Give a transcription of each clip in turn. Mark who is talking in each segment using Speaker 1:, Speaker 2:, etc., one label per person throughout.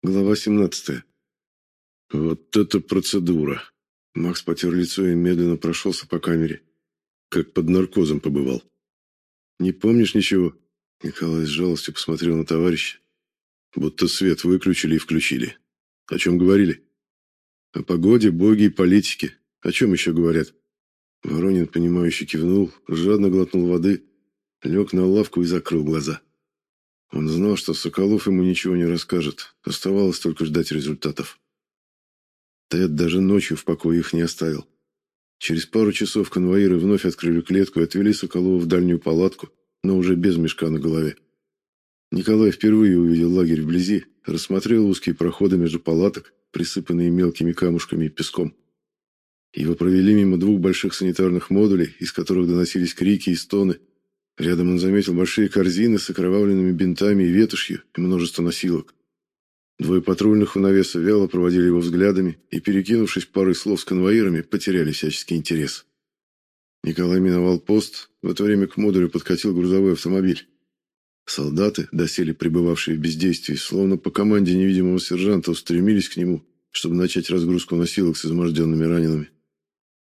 Speaker 1: Глава 17. Вот это процедура. Макс потер лицо и медленно прошелся по камере. Как под наркозом побывал. Не помнишь ничего? Николай с жалостью посмотрел на товарища. Будто свет выключили и включили. О чем говорили? О погоде, боге и политике. О чем еще говорят? Воронин, понимающе кивнул, жадно глотнул воды, лег на лавку и закрыл глаза. Он знал, что Соколов ему ничего не расскажет. Оставалось только ждать результатов. Тед даже ночью в покое их не оставил. Через пару часов конвоиры вновь открыли клетку и отвели Соколова в дальнюю палатку, но уже без мешка на голове. Николай впервые увидел лагерь вблизи, рассмотрел узкие проходы между палаток, присыпанные мелкими камушками и песком. Его провели мимо двух больших санитарных модулей, из которых доносились крики и стоны, Рядом он заметил большие корзины с окровавленными бинтами и ветошью и множество носилок. Двое патрульных у навеса вяло проводили его взглядами и, перекинувшись парой слов с конвоирами, потеряли всяческий интерес. Николай миновал пост, в это время к модулю подкатил грузовой автомобиль. Солдаты, доселе пребывавшие в бездействии, словно по команде невидимого сержанта, устремились к нему, чтобы начать разгрузку носилок с изможденными ранеными.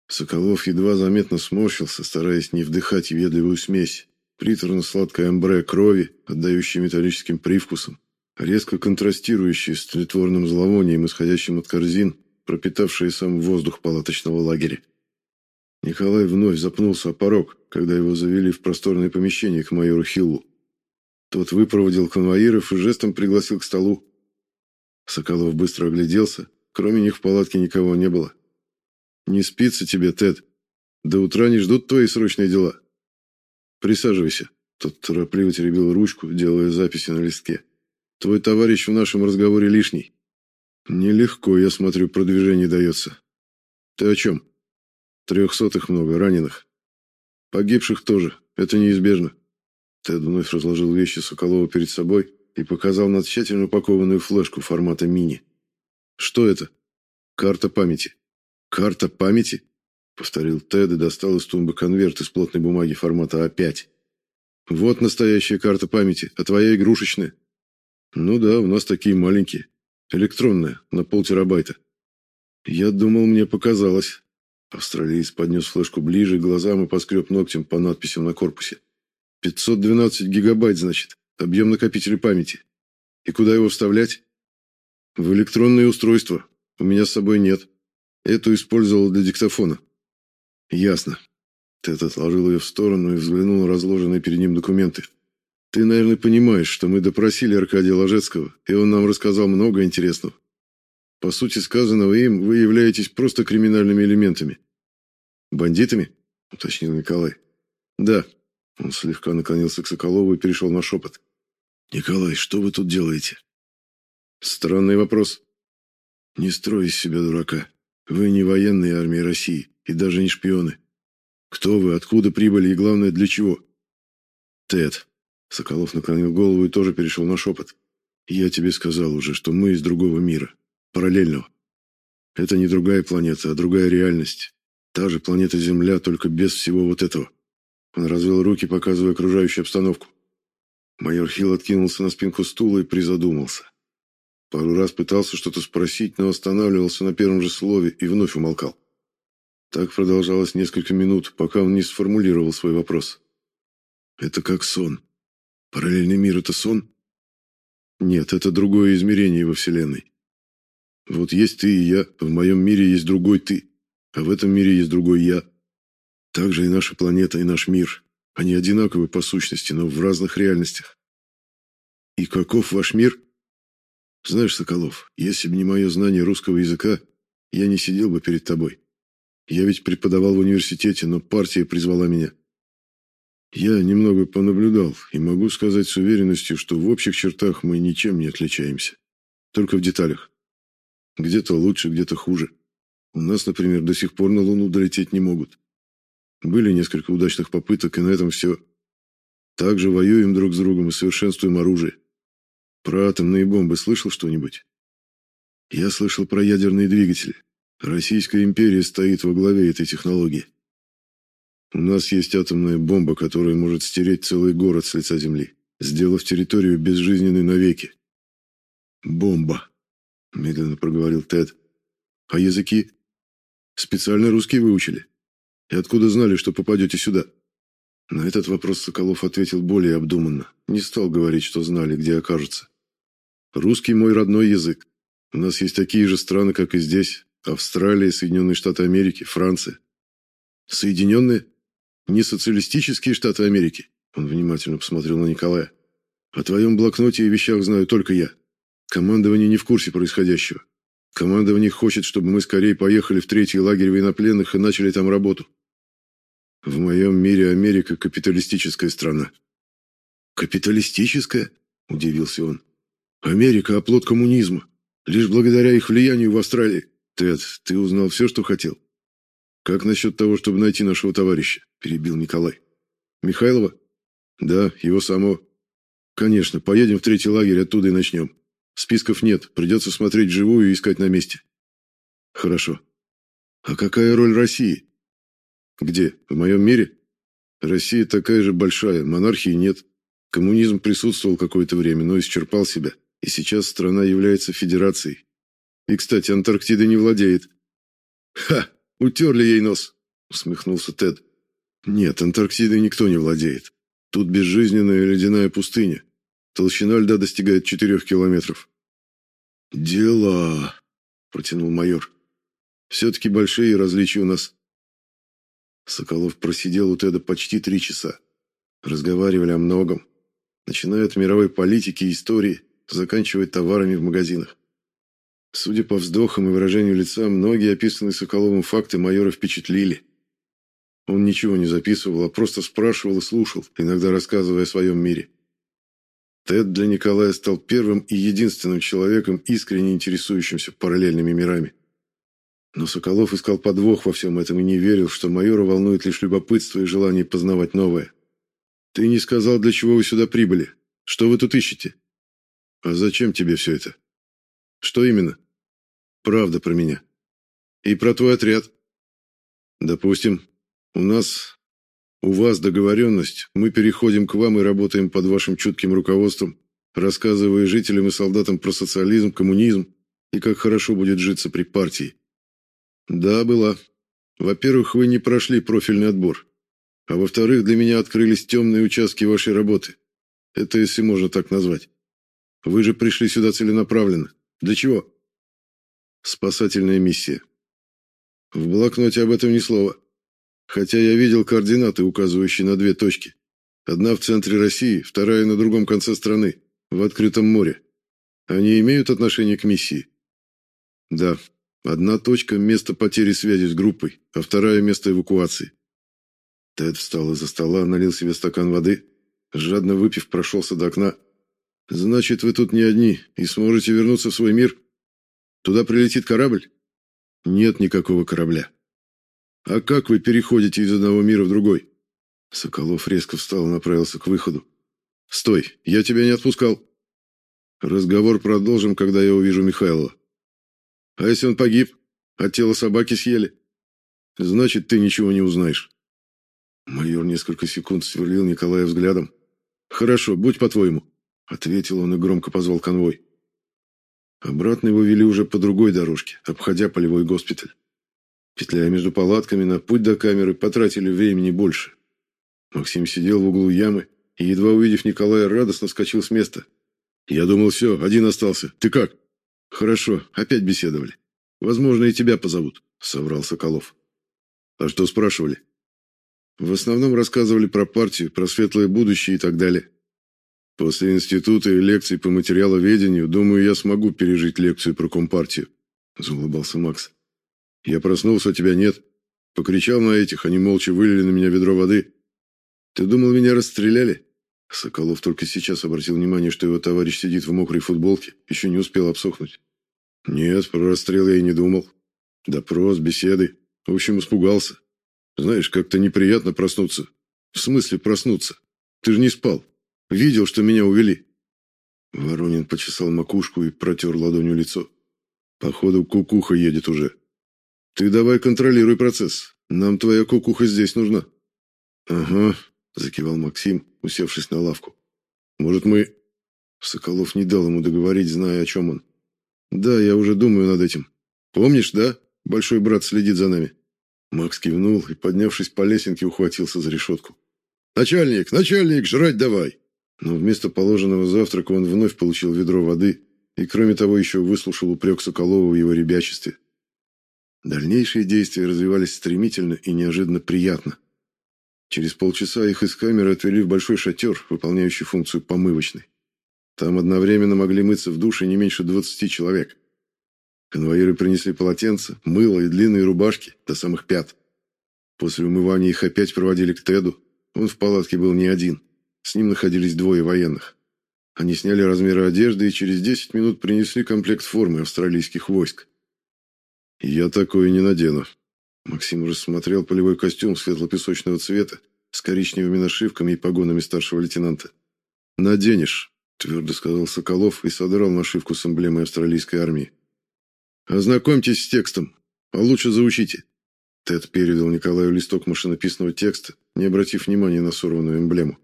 Speaker 1: Соколов едва заметно сморщился, стараясь не вдыхать въедливую смесь приторно-сладкое амбре крови, отдающее металлическим привкусом, резко контрастирующее с тлетворным зловонием, исходящим от корзин, пропитавшие сам воздух палаточного лагеря. Николай вновь запнулся о порог, когда его завели в просторное помещение к майору Хиллу. Тот выпроводил конвоиров и жестом пригласил к столу. Соколов быстро огляделся, кроме них в палатке никого не было. «Не спится тебе, Тед. До утра не ждут твои срочные дела». Присаживайся. Тот торопливо теребил ручку, делая записи на листке. Твой товарищ в нашем разговоре лишний. Нелегко, я смотрю, продвижение дается. Ты о чем? Трехсотых много, раненых. Погибших тоже, это неизбежно. Тед вновь разложил вещи Соколова перед собой и показал на тщательно упакованную флешку формата мини. Что это? Карта памяти. Карта памяти? Повторил Тед и достал из тумбы конверт из плотной бумаги формата А5. Вот настоящая карта памяти, а твоя игрушечная. Ну да, у нас такие маленькие. Электронная, на полтерабайта. Я думал, мне показалось. Австралиец поднес флешку ближе к глазам и поскреб ногтем по надписям на корпусе. 512 гигабайт, значит, объем накопителя памяти. И куда его вставлять? В электронное устройство. У меня с собой нет. Эту использовал для диктофона. Ясно. Тед отложил ее в сторону и взглянул на разложенные перед ним документы. Ты, наверное, понимаешь, что мы допросили Аркадия Ложецкого, и он нам рассказал много интересного. По сути сказанного им, вы являетесь просто криминальными элементами. Бандитами? уточнил Николай. Да. Он слегка наклонился к Соколову и перешел на шепот. Николай, что вы тут делаете? Странный вопрос. Не строй из себя дурака. Вы не военные армии России и даже не шпионы. Кто вы, откуда прибыли и, главное, для чего? Тед. Соколов наклонил голову и тоже перешел на шепот. Я тебе сказал уже, что мы из другого мира, параллельного. Это не другая планета, а другая реальность. Та же планета Земля, только без всего вот этого. Он развел руки, показывая окружающую обстановку. Майор Хилл откинулся на спинку стула и призадумался. Пару раз пытался что-то спросить, но останавливался на первом же слове и вновь умолкал. Так продолжалось несколько минут, пока он не сформулировал свой вопрос. «Это как сон. Параллельный мир — это сон?» «Нет, это другое измерение во Вселенной. Вот есть ты и я, в моем мире есть другой ты, а в этом мире есть другой я. Так же и наша планета, и наш мир. Они одинаковы по сущности, но в разных реальностях. И каков ваш мир?» «Знаешь, Соколов, если бы не мое знание русского языка, я не сидел бы перед тобой». Я ведь преподавал в университете, но партия призвала меня. Я немного понаблюдал и могу сказать с уверенностью, что в общих чертах мы ничем не отличаемся. Только в деталях. Где-то лучше, где-то хуже. У нас, например, до сих пор на Луну долететь не могут. Были несколько удачных попыток, и на этом все. Также воюем друг с другом и совершенствуем оружие. Про атомные бомбы слышал что-нибудь? Я слышал про ядерные двигатели. Российская империя стоит во главе этой технологии. У нас есть атомная бомба, которая может стереть целый город с лица земли, сделав территорию безжизненной навеки. Бомба. медленно проговорил Тед. А языки? Специально русский выучили? И откуда знали, что попадете сюда? На этот вопрос Соколов ответил более обдуманно. Не стал говорить, что знали, где окажутся. Русский мой родной язык. У нас есть такие же страны, как и здесь. Австралия, Соединенные Штаты Америки, Франция. Соединенные? Не социалистические Штаты Америки? Он внимательно посмотрел на Николая. О твоем блокноте и вещах знаю только я. Командование не в курсе происходящего. Командование хочет, чтобы мы скорее поехали в третий лагерь военнопленных и начали там работу. В моем мире Америка – капиталистическая страна. Капиталистическая? Удивился он. Америка – оплот коммунизма. Лишь благодаря их влиянию в Австралии. Тед, ты узнал все, что хотел? Как насчет того, чтобы найти нашего товарища? Перебил Николай. Михайлова? Да, его само. Конечно, поедем в третий лагерь, оттуда и начнем. Списков нет, придется смотреть живую и искать на месте. Хорошо. А какая роль России? Где? В моем мире? Россия такая же большая, монархии нет. Коммунизм присутствовал какое-то время, но исчерпал себя, и сейчас страна является федерацией. И, кстати, Антарктида не владеет. Ха, утерли ей нос, усмехнулся Тед. Нет, Антарктидой никто не владеет. Тут безжизненная ледяная пустыня. Толщина льда достигает четырех километров. «Дела», — протянул майор. «Все-таки большие различия у нас Соколов просидел у Теда почти три часа. Разговаривали о многом, начиная от мировой политики и истории, заканчивая товарами в магазинах. Судя по вздохам и выражению лица, многие описанные Соколовым факты майора впечатлили. Он ничего не записывал, а просто спрашивал и слушал, иногда рассказывая о своем мире. Тед для Николая стал первым и единственным человеком, искренне интересующимся параллельными мирами. Но Соколов искал подвох во всем этом и не верил, что майора волнует лишь любопытство и желание познавать новое. «Ты не сказал, для чего вы сюда прибыли. Что вы тут ищете?» «А зачем тебе все это?» «Что именно?» «Правда про меня. И про твой отряд». «Допустим, у нас, у вас договоренность, мы переходим к вам и работаем под вашим чутким руководством, рассказывая жителям и солдатам про социализм, коммунизм и как хорошо будет житься при партии. Да, была. Во-первых, вы не прошли профильный отбор. А во-вторых, для меня открылись темные участки вашей работы. Это если можно так назвать. Вы же пришли сюда целенаправленно. Для чего? Спасательная миссия. В блокноте об этом ни слова. Хотя я видел координаты, указывающие на две точки. Одна в центре России, вторая на другом конце страны, в открытом море. Они имеют отношение к миссии? Да, Одна точка – место потери связи с группой, а вторая – место эвакуации. Тед встал из-за стола, налил себе стакан воды, жадно выпив, прошелся до окна. «Значит, вы тут не одни и сможете вернуться в свой мир? Туда прилетит корабль?» «Нет никакого корабля». «А как вы переходите из одного мира в другой?» Соколов резко встал и направился к выходу. «Стой, я тебя не отпускал». «Разговор продолжим, когда я увижу Михайлова». А если он погиб, а тело собаки съели? Значит, ты ничего не узнаешь. Майор несколько секунд сверлил Николая взглядом. Хорошо, будь по-твоему, ответил он и громко позвал конвой. Обратно его вели уже по другой дорожке, обходя полевой госпиталь. Петляя между палатками, на путь до камеры потратили времени больше. Максим сидел в углу ямы и, едва увидев Николая, радостно вскочил с места. «Я думал, все, один остался. Ты как?» Хорошо, опять беседовали. Возможно, и тебя позовут, соврал Соколов. А что спрашивали? В основном рассказывали про партию, про светлое будущее и так далее. После института и лекций по материаловедению, думаю, я смогу пережить лекцию про компартию, заулыбался Макс. Я проснулся, тебя нет. Покричал на этих, они молча вылили на меня ведро воды. Ты думал, меня расстреляли? Соколов только сейчас обратил внимание, что его товарищ сидит в мокрой футболке, еще не успел обсохнуть. Нет, про расстрел я и не думал. Допрос, беседы. В общем, испугался. Знаешь, как-то неприятно проснуться. В смысле проснуться? Ты же не спал. Видел, что меня увели. Воронин почесал макушку и протер ладонью лицо. Походу, кукуха едет уже. Ты давай контролируй процесс. Нам твоя кукуха здесь нужна. Ага, закивал Максим, усевшись на лавку. Может, мы Соколов не дал ему договорить, зная, о чем он. Да, я уже думаю над этим. Помнишь, да? Большой брат следит за нами. Макс кивнул и, поднявшись по лесенке, ухватился за решетку. «Начальник, начальник, жрать давай!» Но вместо положенного завтрака он вновь получил ведро воды и, кроме того, еще выслушал упрек Соколова в его ребячестве. Дальнейшие действия развивались стремительно и неожиданно приятно. Через полчаса их из камеры отвели в большой шатер, выполняющий функцию помывочной. Там одновременно могли мыться в душе не меньше двадцати человек. Конвоиры принесли полотенца, мыло и длинные рубашки до самых пят. После умывания их опять проводили к Теду. Он в палатке был не один. С ним находились двое военных. Они сняли размеры одежды и через 10 минут принесли комплект формы австралийских войск. «Я такое не надену». Максим рассмотрел полевой костюм светло-песочного цвета с коричневыми нашивками и погонами старшего лейтенанта. «Наденешь», — твердо сказал Соколов и содрал нашивку с эмблемой австралийской армии. «Ознакомьтесь с текстом, а лучше заучите». Тед передал Николаю листок машинописного текста, не обратив внимания на сорванную эмблему.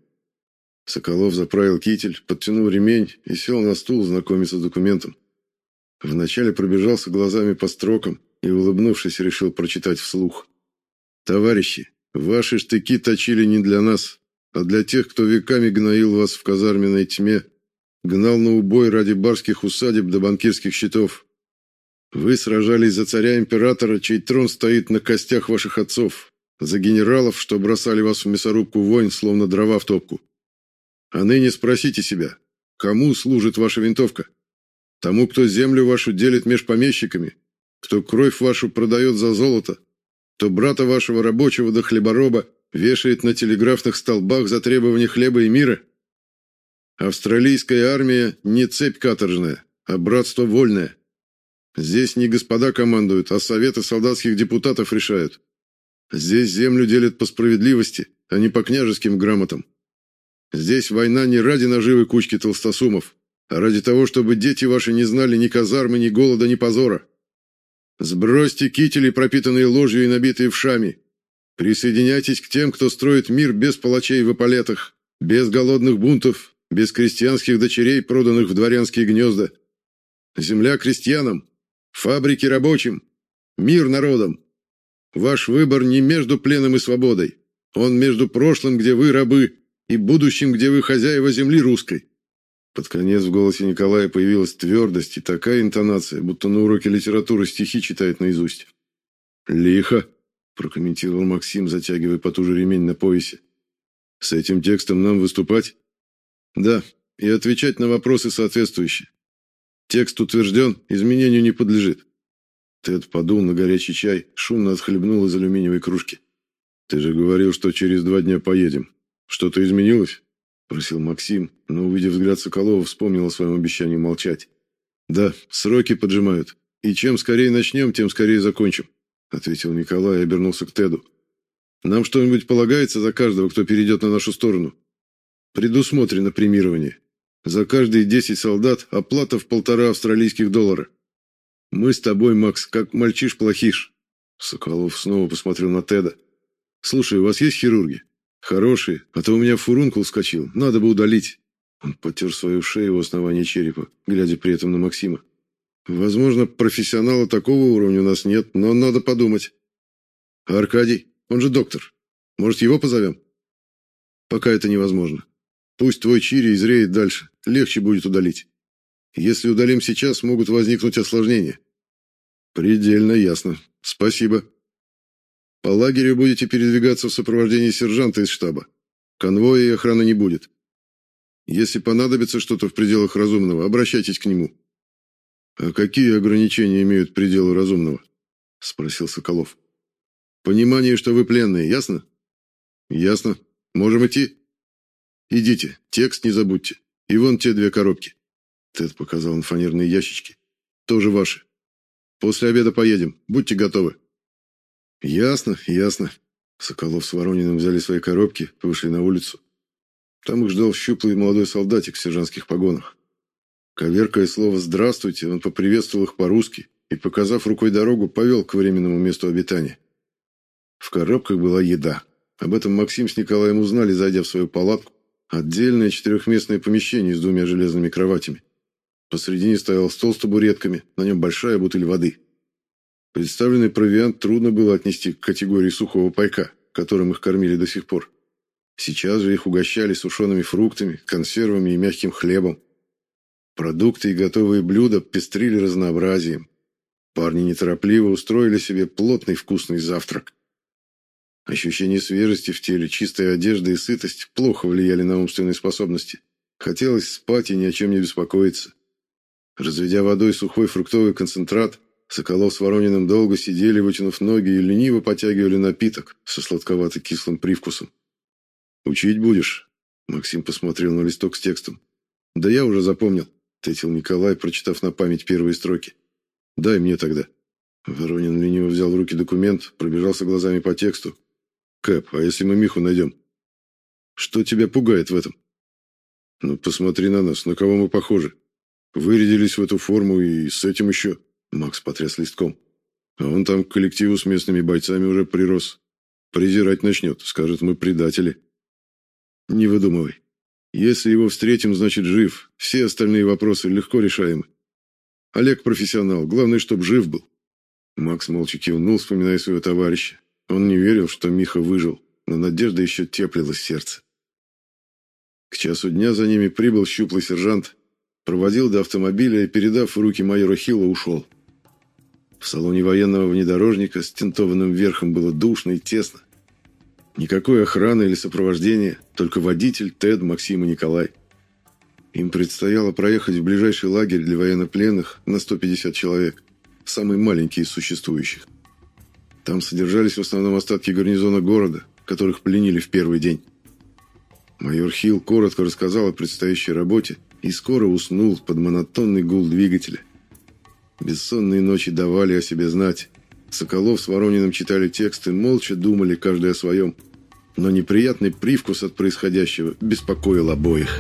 Speaker 1: Соколов заправил китель, подтянул ремень и сел на стул знакомиться с документом. Вначале пробежался глазами по строкам и, улыбнувшись, решил прочитать вслух. «Товарищи, ваши штыки точили не для нас, а для тех, кто веками гноил вас в казарменной тьме, гнал на убой ради барских усадеб до банкирских счетов. Вы сражались за царя-императора, чей трон стоит на костях ваших отцов, за генералов, что бросали вас в мясорубку войн, словно дрова в топку. А ныне спросите себя, кому служит ваша винтовка? Тому, кто землю вашу делит меж помещиками, кто кровь вашу продает за золото, кто брата вашего рабочего до хлебороба вешает на телеграфных столбах за требования хлеба и мира? Австралийская армия не цепь каторжная, а братство вольное. Здесь не господа командуют, а советы солдатских депутатов решают. Здесь землю делят по справедливости, а не по княжеским грамотам. Здесь война не ради наживы кучки толстосумов, а ради того, чтобы дети ваши не знали ни казармы, ни голода, ни позора. Сбросьте кители, пропитанные ложью и набитые вшами. Присоединяйтесь к тем, кто строит мир без палачей в эполетах, без голодных бунтов, без крестьянских дочерей, проданных в дворянские гнезда. Земля крестьянам, фабрики рабочим, мир народам. Ваш выбор не между пленом и свободой. Он между прошлым, где вы рабы, и будущем, где вы хозяева земли русской». Под конец в голосе Николая появилась твердость и такая интонация, будто на уроке литературы стихи читает наизусть. «Лихо», – прокомментировал Максим, затягивая потуже ремень на поясе. «С этим текстом нам выступать?» «Да, и отвечать на вопросы соответствующие. Текст утвержден, изменению не подлежит». Тед подул на горячий чай, шумно отхлебнул из алюминиевой кружки. «Ты же говорил, что через два дня поедем. «Что-то изменилось?» – просил Максим, но, увидев взгляд Соколова, вспомнил о своем обещании молчать. «Да, сроки поджимают. И чем скорее начнем, тем скорее закончим», – ответил Николай и обернулся к Теду. «Нам что-нибудь полагается за каждого, кто перейдет на нашу сторону?» «Предусмотрено премирование. За каждые десять солдат оплата в полтора австралийских доллара. Мы с тобой, Макс, как мальчиш-плохиш». Соколов снова посмотрел на Теда. «Слушай, у вас есть хирурги?» Хороший, а то у меня фурункул вскочил, надо бы удалить. Он потер свою шею у основания черепа, глядя при этом на Максима. Возможно, профессионала такого уровня у нас нет, но надо подумать. Аркадий, он же доктор. Может, его позовем? Пока это невозможно. Пусть твой чири изреет дальше, легче будет удалить. Если удалим сейчас, могут возникнуть осложнения. Предельно ясно. Спасибо. По лагерю будете передвигаться в сопровождении сержанта из штаба. Конвоя и охраны не будет. Если понадобится что-то в пределах разумного, обращайтесь к нему. А какие ограничения имеют пределы разумного? спросил Соколов. Понимание, что вы пленные, ясно? Ясно. Можем идти? Идите, текст не забудьте. И вон те две коробки. Тед показал на фанерные ящички. Тоже ваши. После обеда поедем. Будьте готовы. «Ясно, ясно». Соколов с Ворониным взяли свои коробки, вышли на улицу. Там их ждал щуплый молодой солдатик в сержантских погонах. Коверкая слово «здравствуйте», он поприветствовал их по-русски и, показав рукой дорогу, повел к временному месту обитания. В коробках была еда. Об этом Максим с Николаем узнали, зайдя в свою палатку. Отдельное четырехместное помещение с двумя железными кроватями. Посредине стоял стол с табуретками, на нем большая бутыль воды. Представленный провиант трудно было отнести к категории сухого пайка, которым их кормили до сих пор. Сейчас же их угощали сушеными фруктами, консервами и мягким хлебом. Продукты и готовые блюда пестрили разнообразием. Парни неторопливо устроили себе плотный вкусный завтрак. Ощущение свежести в теле, чистая одежда и сытость плохо влияли на умственные способности. Хотелось спать и ни о чем не беспокоиться. Разведя водой сухой фруктовый концентрат, Соколов с Ворониным долго сидели, вытянув ноги, и лениво потягивали напиток со сладковато-кислым привкусом. «Учить будешь?» Максим посмотрел на листок с текстом. «Да я уже запомнил», — ответил Николай, прочитав на память первые строки. «Дай мне тогда». Воронин лениво взял в руки документ, пробежался глазами по тексту. «Кэп, а если мы Миху найдем?» «Что тебя пугает в этом?» «Ну, посмотри на нас, на кого мы похожи. Вырядились в эту форму и с этим еще...» Макс потряс листком. «А он там к коллективу с местными бойцами уже прирос. Презирать начнет, скажет, мы предатели». Не выдумывай. Если его встретим, значит жив. Все остальные вопросы легко решаемы. Олег профессионал, главное, чтобы жив был. Макс молча кивнул, вспоминая своего товарища. Он не верил, что Миха выжил, но надежда еще теплилась в сердце. К часу дня за ними прибыл щуплый сержант, проводил до автомобиля и, передав в руки майора Хилла, ушел. В салоне военного внедорожника с тентованным верхом было душно и тесно. Никакой охраны или сопровождения, только водитель, Тед, Максим и Николай. Им предстояло проехать в ближайший лагерь для военнопленных на 150 человек, самый маленький из существующих. Там содержались в основном остатки гарнизона города, которых пленили в первый день. Майор Хилл коротко рассказал о предстоящей работе и скоро уснул под монотонный гул двигателя. Бессонные ночи давали о себе знать. Соколов с Ворониным читали тексты, молча думали каждый о своем. Но неприятный привкус от происходящего беспокоил обоих.